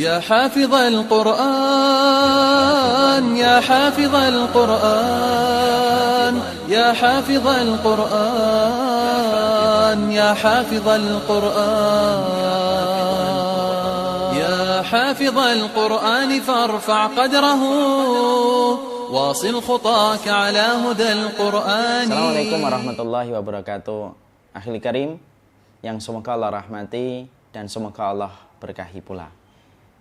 يا حافظ القرآن يا حافظ القرآن يا حافظ القرآن يا حافظ القرآن يا حافظ القرآن فارفع قدره واصل خطاك على هدى القرآن السلام عليكم ورحمة الله وبركاته أخي الكريم يعني سمك الله رحمتي dan semoga Allah berkahi pula.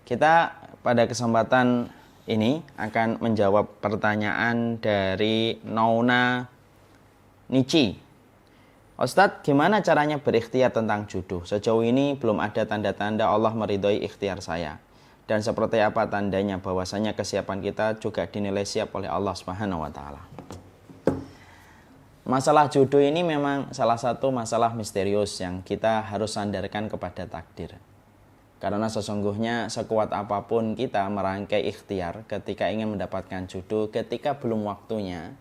Kita pada kesempatan ini Akan menjawab pertanyaan dari Nauna Nici Ustadz, gimana caranya berikhtiar tentang jodoh? Sejauh ini belum ada tanda-tanda Allah meridhoi ikhtiar saya dan seperti apa tandanya bahwasanya kesiapan kita juga dinilai siap oleh Allah Subhanahu wa taala. Masalah jodoh ini memang salah satu masalah misterius yang kita harus sandarkan kepada takdir. Karena sesungguhnya sekuat apa pun kita merangkai ikhtiar ketika ingin mendapatkan jodoh, ketika belum waktunya,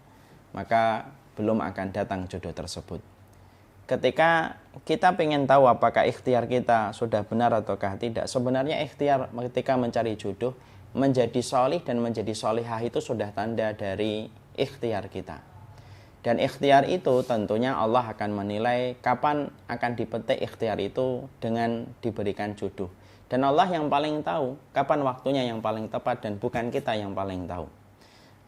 maka belum akan datang jodoh tersebut ketika kita ingin tahu apakah ikhtiar kita sudah benar ataukah tidak, sebenarnya ikhtiar ketika mencari jodoh menjadi solih dan menjadi solihah itu sudah tanda dari ikhtiar kita. Dan ikhtiar itu tentunya Allah akan menilai kapan akan dipetik ikhtiar itu dengan diberikan jodoh. Dan Allah yang paling tahu kapan waktunya yang paling tepat dan bukan kita yang paling tahu.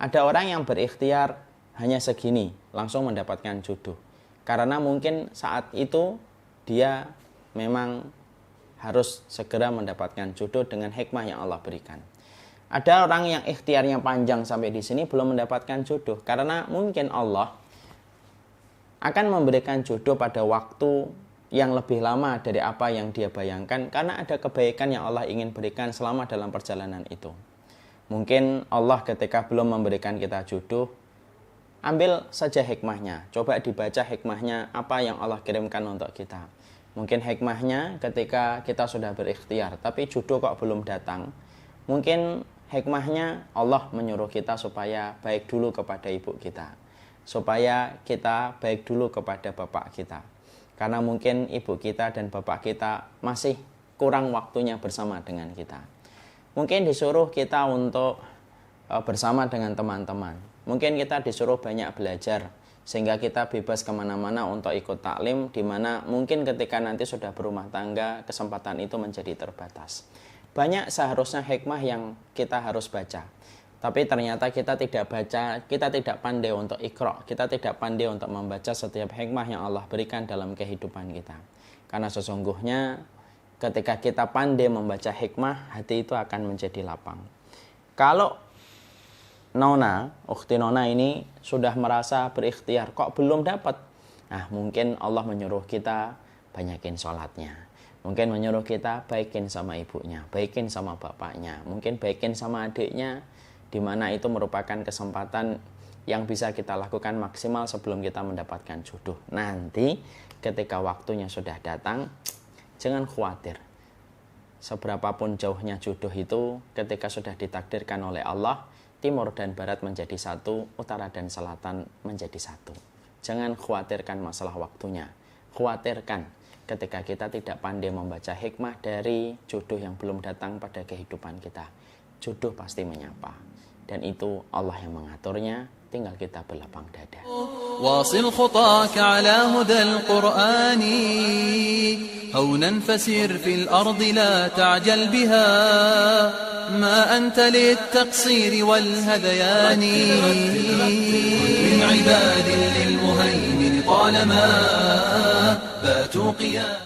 Ada orang yang berikhtiar hanya segini, langsung mendapatkan jodoh karena mungkin saat itu dia memang harus segera mendapatkan jodoh dengan hikmah yang Allah berikan. Ada orang yang ikhtiarnya panjang sampai di sini belum mendapatkan jodoh karena mungkin Allah akan memberikan jodoh pada waktu yang lebih lama dari apa yang dia bayangkan karena ada kebaikan yang Allah ingin berikan selama dalam perjalanan itu. Mungkin Allah ketika belum memberikan kita jodoh ambil saja hikmahnya. Coba dibaca hikmahnya apa yang Allah kirimkan untuk kita. Mungkin hikmahnya ketika kita sudah berikhtiar, tapi jodoh kok belum datang. Mungkin hikmahnya Allah menyuruh kita supaya baik dulu kepada ibu kita. Supaya kita baik dulu kepada bapak kita. Karena mungkin ibu kita dan bapak kita masih kurang waktunya bersama dengan kita. Mungkin disuruh kita untuk eh, bersama dengan teman-teman Mungkin kita disuruh banyak belajar sehingga kita bebas ke mana-mana untuk ikut taklim di mana mungkin ketika nanti sudah berumah tangga kesempatan itu menjadi terbatas. Banyak seharusnya hikmah yang kita harus baca. Tapi ternyata kita tidak baca, kita tidak pandai untuk ikro, kita tidak pandai untuk membaca setiap hikmah yang Allah berikan dalam kehidupan kita. Karena sesungguhnya ketika kita pandai membaca hikmah, hati itu akan menjadi lapang. Kalau Nona, ukhti Nona ini sudah merasa berikhtiar, kok belum dapat? Nah, mungkin Allah menyuruh kita banyakin sholatnya. Mungkin menyuruh kita baikin sama ibunya, baikin sama bapaknya, mungkin baikin sama adiknya, di mana itu merupakan kesempatan yang bisa kita lakukan maksimal sebelum kita mendapatkan jodoh. Nanti ketika waktunya sudah datang, jangan khawatir. Seberapapun jauhnya jodoh itu, ketika sudah ditakdirkan oleh Allah, timur dan barat menjadi satu, utara dan selatan menjadi satu. Jangan khawatirkan masalah waktunya. Khawatirkan ketika kita tidak pandai membaca hikmah dari jodoh yang belum datang pada kehidupan kita Jodoh pasti menyapa. Dan itu Allah yang mengaturnya, tinggal kita berlapang dada. واصل خطاك على هدى القرآن هونا فسير في الأرض لا تعجل بها ما أنت للتقصير والهذيان من عباد للمهيمن طالما باتوا قيام